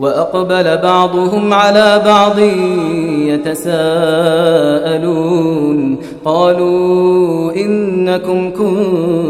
وأقبل بعضهم على بعض يتساءلون قالوا إنكم كنتم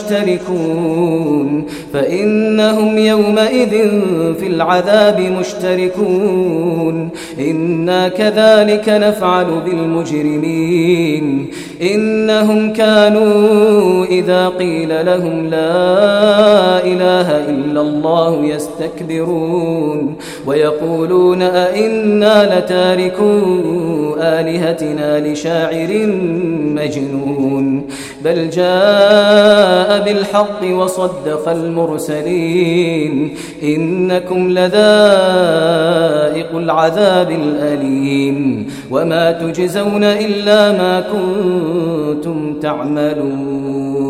مشتركون فإنهم يومئذ في العذاب مشتركون إنا كذلك نفعل بالمجرمين إنهم كانون وإذا قيل لهم لا إله إلا الله يستكبرون ويقولون أئنا لتاركو آلهتنا لشاعر مجنون بل جاء بالحق وصدق المرسلين إنكم لذائق العذاب الأليم وما تجزون إلا ما كنتم تعملون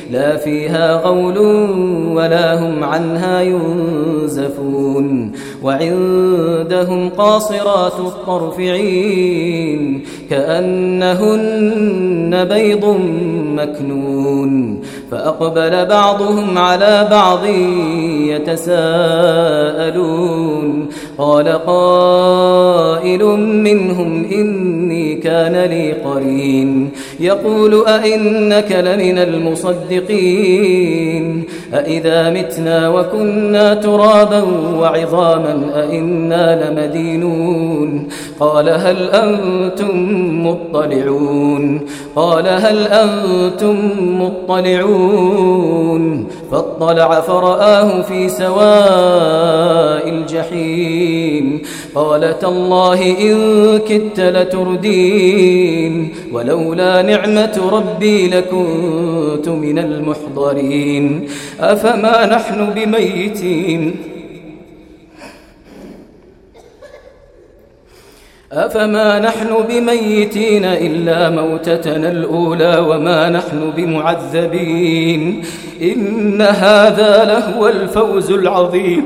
لا فيها غول ولا هم عنها ينزفون وعندهم قاصرات الطرف عين كأنهن بيض مكنون فأقبل بعضهم على بعض يتساءلون قال قائل منهم إني كان لي قرين يقول أئنك لمن المصدقين مخلقين أإذا متنا وكنا ترابا وعظاما أإنا لمدينون. قال هل أنتم مطلعون. قال هل أنتم مطلعون. فاطلع فرآه في سواء الجحيم. قال تالله إن كدت لتردين. ولولا نعمة ربي لكنت من المحضرين. أفما نحن بميتين؟ أفما نحن بميتين إلا موتتنا الأولى وما نحن بمعذبين. إن هذا لهو الفوز العظيم.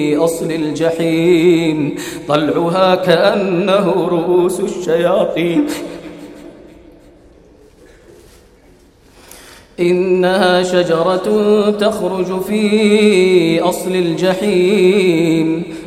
أصل الجحيم. طلعها كأنه رؤوس الشياطين. إنها شجرة تخرج في أصل الجحيم.